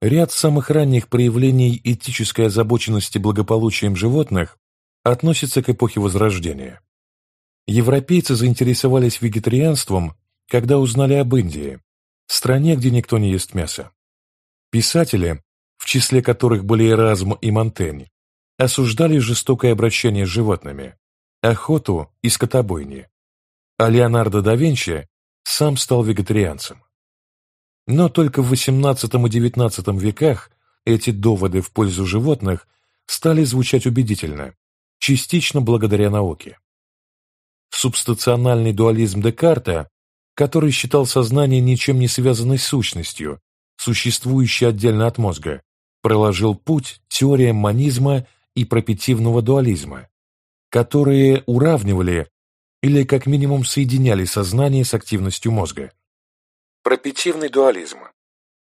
Ряд самых ранних проявлений этической озабоченности благополучием животных относится к эпохе Возрождения. Европейцы заинтересовались вегетарианством, когда узнали об Индии, стране, где никто не ест мясо. Писатели, в числе которых были Эразм и Монтень, осуждали жестокое обращение с животными, охоту и скотобойни. А Леонардо да Винчи сам стал вегетарианцем. Но только в XVIII и XIX веках эти доводы в пользу животных стали звучать убедительно, частично благодаря науке. Субстациональный дуализм Декарта, который считал сознание ничем не связанной сущностью, существующей отдельно от мозга, проложил путь теориям манизма и пропетивного дуализма, которые уравнивали или как минимум соединяли сознание с активностью мозга. Пропетивный дуализм,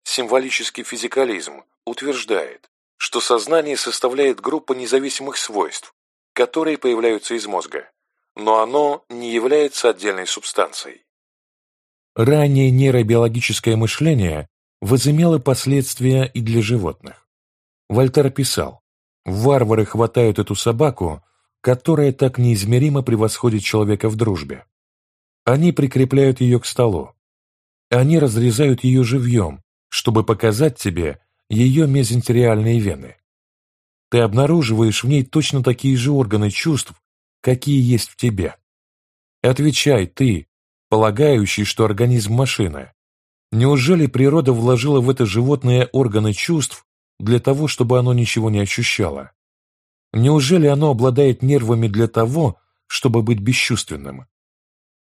символический физикализм, утверждает, что сознание составляет группу независимых свойств, которые появляются из мозга, но оно не является отдельной субстанцией. Ранее нейробиологическое мышление возымело последствия и для животных. Вольтер писал, «Варвары хватают эту собаку, которая так неизмеримо превосходит человека в дружбе. Они прикрепляют ее к столу, они разрезают ее живьем, чтобы показать тебе ее мезентериальные вены. Ты обнаруживаешь в ней точно такие же органы чувств, какие есть в тебе. Отвечай ты, полагающий, что организм машина. Неужели природа вложила в это животное органы чувств для того, чтобы оно ничего не ощущало? Неужели оно обладает нервами для того, чтобы быть бесчувственным?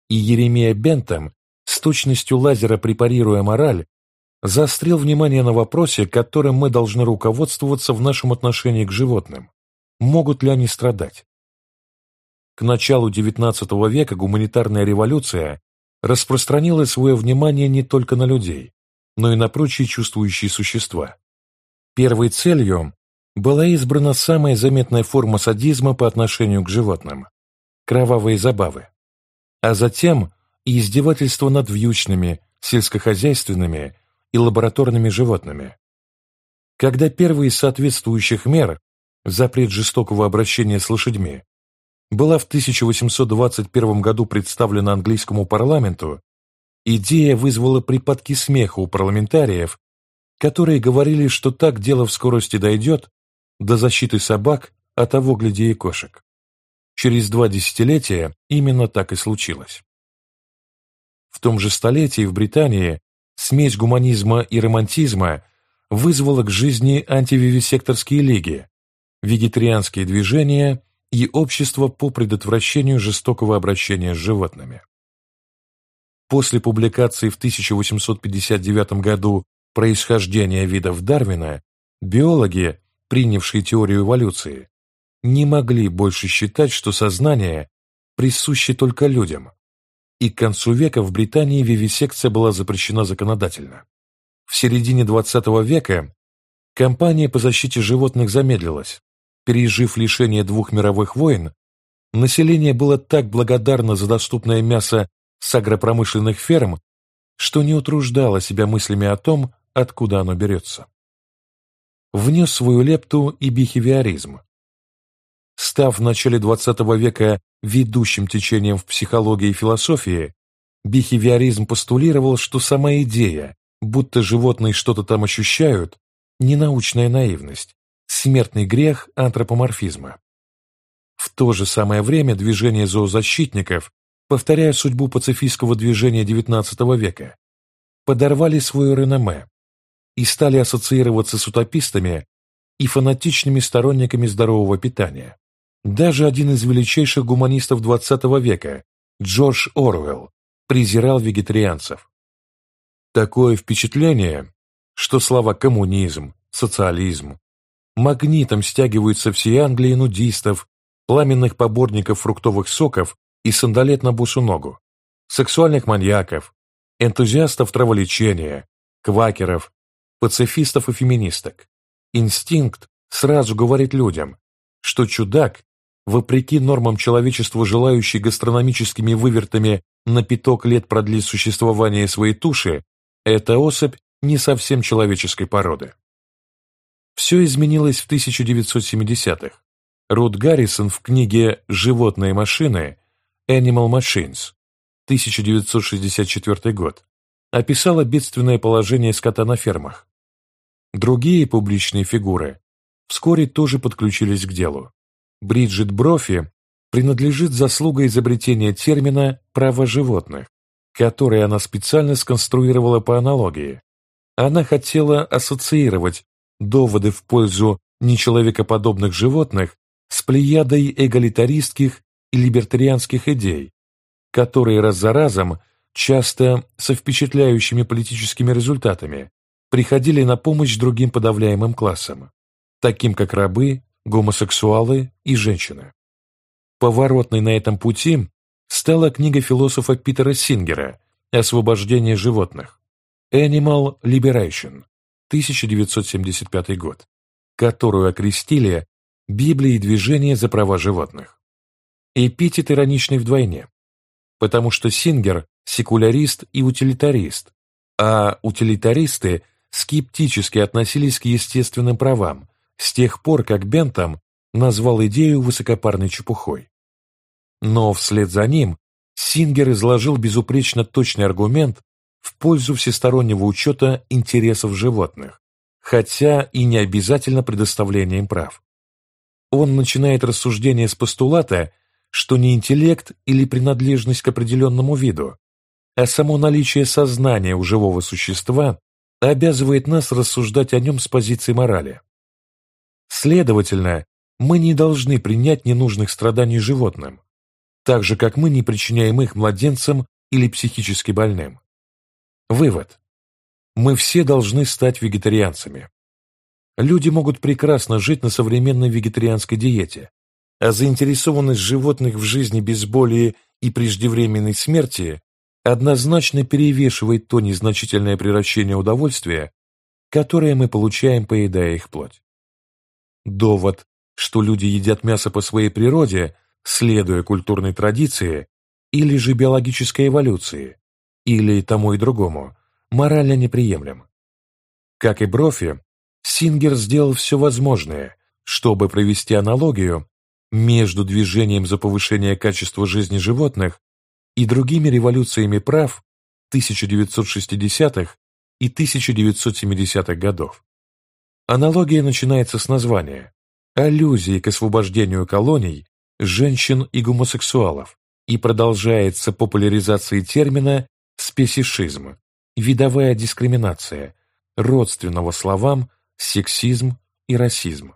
И Еремия Бентам точностью лазера препарируя мораль, заострил внимание на вопросе, которым мы должны руководствоваться в нашем отношении к животным. Могут ли они страдать? К началу XIX века гуманитарная революция распространила свое внимание не только на людей, но и на прочие чувствующие существа. Первой целью была избрана самая заметная форма садизма по отношению к животным – кровавые забавы. А затем и издевательство над вьючными, сельскохозяйственными и лабораторными животными. Когда первый из соответствующих мер, запрет жестокого обращения с лошадьми, была в 1821 году представлена английскому парламенту, идея вызвала припадки смеха у парламентариев, которые говорили, что так дело в скорости дойдет до защиты собак, того гляди и кошек. Через два десятилетия именно так и случилось. В том же столетии в Британии смесь гуманизма и романтизма вызвала к жизни антививисекторские лиги, вегетарианские движения и общество по предотвращению жестокого обращения с животными. После публикации в 1859 году «Происхождение видов Дарвина» биологи, принявшие теорию эволюции, не могли больше считать, что сознание присуще только людям, и к концу века в Британии вивисекция была запрещена законодательно. В середине XX века кампания по защите животных замедлилась. Пережив лишение двух мировых войн, население было так благодарно за доступное мясо с агропромышленных ферм, что не утруждало себя мыслями о том, откуда оно берется. Внес свою лепту и бихевиоризм. Став в начале XX века ведущим течением в психологии и философии, бихевиоризм постулировал, что сама идея, будто животные что-то там ощущают, не научная наивность, смертный грех антропоморфизма. В то же самое время движение зоозащитников, повторяя судьбу пацифистского движения XIX века, подорвали свое реноме и стали ассоциироваться с утопистами и фанатичными сторонниками здорового питания. Даже один из величайших гуманистов XX века, Джордж Оруэлл, презирал вегетарианцев. Такое впечатление, что слова «коммунизм», «социализм» магнитом стягиваются всей Англии нудистов, пламенных поборников фруктовых соков и сандалет на бусу ногу, сексуальных маньяков, энтузиастов траволечения, квакеров, пацифистов и феминисток. Инстинкт сразу говорит людям, что чудак вопреки нормам человечества, желающий гастрономическими вывертами на пяток лет продлить существование своей туши, эта особь не совсем человеческой породы. Все изменилось в 1970-х. Рут Гаррисон в книге «Животные машины» Animal Machines 1964 год описала бедственное положение скота на фермах. Другие публичные фигуры вскоре тоже подключились к делу. Бриджит Брофи принадлежит заслуга изобретения термина «право животных», который она специально сконструировала по аналогии. Она хотела ассоциировать доводы в пользу нечеловекоподобных животных с плеядой эгалитаристских и либертарианских идей, которые раз за разом, часто со впечатляющими политическими результатами, приходили на помощь другим подавляемым классам, таким как рабы, гомосексуалы и женщины. Поворотной на этом пути стала книга философа Питера Сингера «Освобождение животных» Animal Liberation 1975 год, которую окрестили «Библией движения за права животных». Эпитет ироничный вдвойне, потому что Сингер – секулярист и утилитарист, а утилитаристы скептически относились к естественным правам с тех пор, как Бентам назвал идею высокопарной чепухой. Но вслед за ним Сингер изложил безупречно точный аргумент в пользу всестороннего учета интересов животных, хотя и не обязательно предоставления им прав. Он начинает рассуждение с постулата, что не интеллект или принадлежность к определенному виду, а само наличие сознания у живого существа обязывает нас рассуждать о нем с позиции морали. Следовательно, мы не должны принять ненужных страданий животным, так же, как мы не причиняем их младенцам или психически больным. Вывод. Мы все должны стать вегетарианцами. Люди могут прекрасно жить на современной вегетарианской диете, а заинтересованность животных в жизни без боли и преждевременной смерти однозначно перевешивает то незначительное превращение удовольствия, которое мы получаем, поедая их плоть. Довод, что люди едят мясо по своей природе, следуя культурной традиции, или же биологической эволюции, или тому и другому, морально неприемлем. Как и Брофи, Сингер сделал все возможное, чтобы провести аналогию между движением за повышение качества жизни животных и другими революциями прав 1960-х и 1970-х годов. Аналогия начинается с названия аллюзии к освобождению колоний женщин и гомосексуалов и продолжается популяризацией термина спесишизм, видовая дискриминация, родственного словам сексизм и расизм.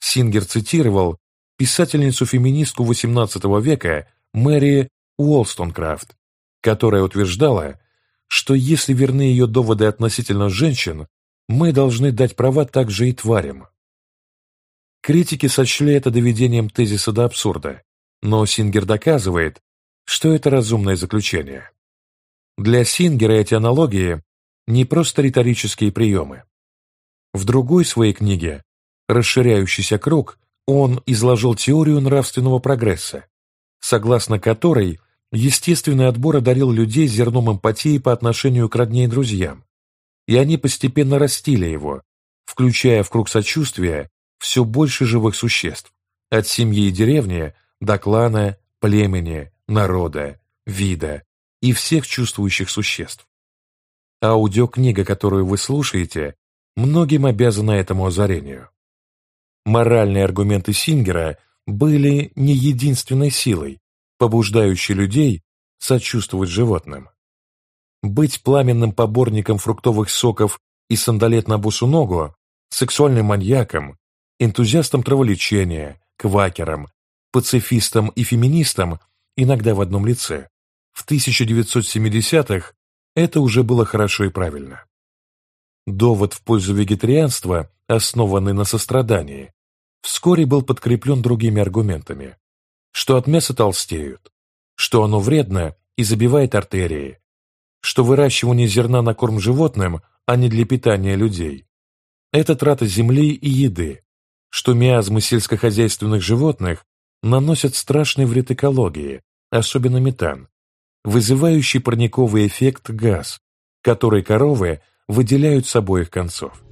Сингер цитировал писательницу-феминистку XVIII века Мэри Уолстонкрафт, которая утверждала, что если верны ее доводы относительно женщин, мы должны дать права также и тварям. Критики сочли это доведением тезиса до абсурда, но Сингер доказывает, что это разумное заключение. Для Сингера эти аналогии не просто риторические приемы. В другой своей книге «Расширяющийся круг» он изложил теорию нравственного прогресса, согласно которой естественный отбор одарил людей зерном эмпатии по отношению к родне и друзьям, и они постепенно растили его, включая в круг сочувствия все больше живых существ, от семьи и деревни до клана, племени, народа, вида и всех чувствующих существ. Аудиокнига, которую вы слушаете, многим обязана этому озарению. Моральные аргументы Сингера были не единственной силой, побуждающей людей сочувствовать животным. Быть пламенным поборником фруктовых соков и сандалет на босу ногу, сексуальным маньяком, энтузиастом траволечения, квакером, пацифистом и феминистом, иногда в одном лице, в 1970-х это уже было хорошо и правильно. Довод в пользу вегетарианства, основанный на сострадании, вскоре был подкреплен другими аргументами, что от мяса толстеют, что оно вредно и забивает артерии, что выращивание зерна на корм животным, а не для питания людей, это трата земли и еды, что миазмы сельскохозяйственных животных наносят страшный вред экологии, особенно метан, вызывающий парниковый эффект газ, который коровы выделяют с обоих концов.